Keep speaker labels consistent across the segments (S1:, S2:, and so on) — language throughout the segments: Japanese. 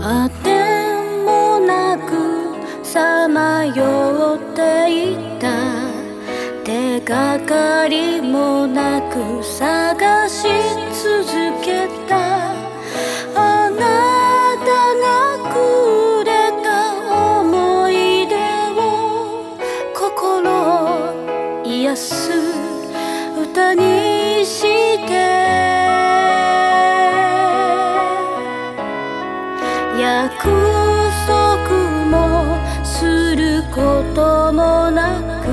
S1: あてもなくさまよっていた。手がかりもなく探し続けた。約束もすることもなく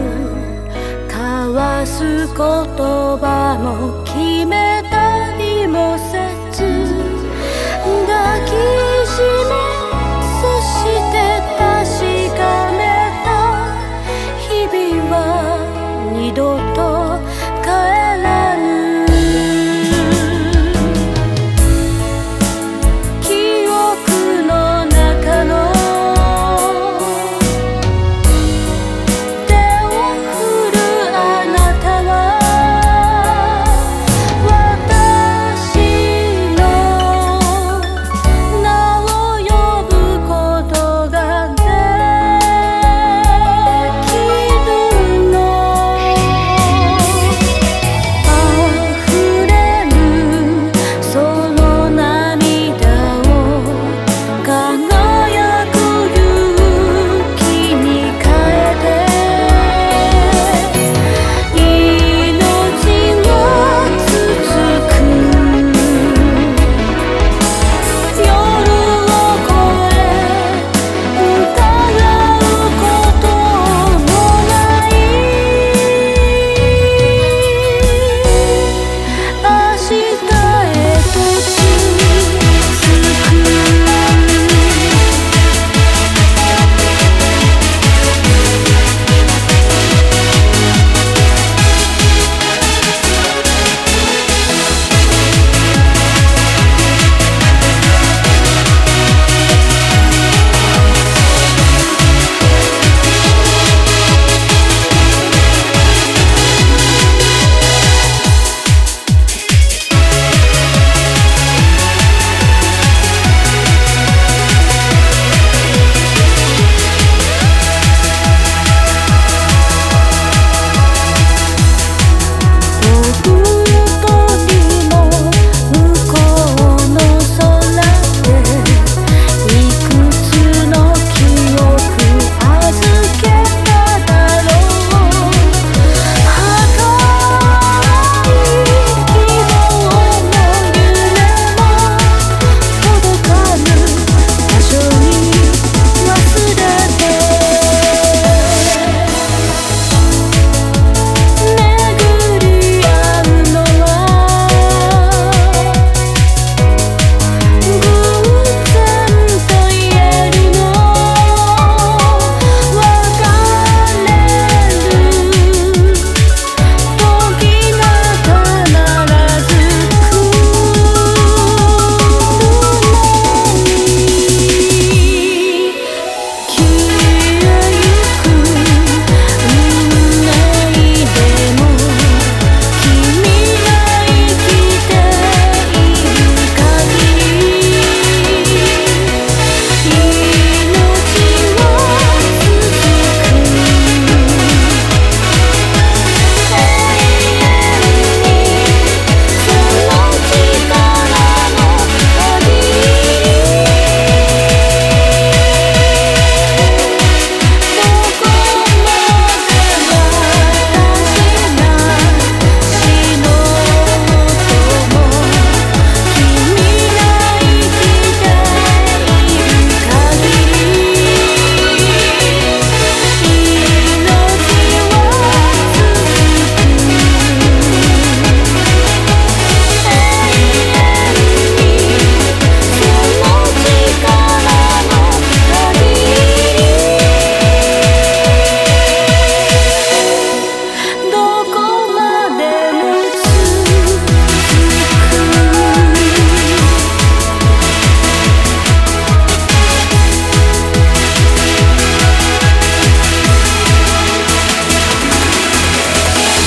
S1: 交わす言葉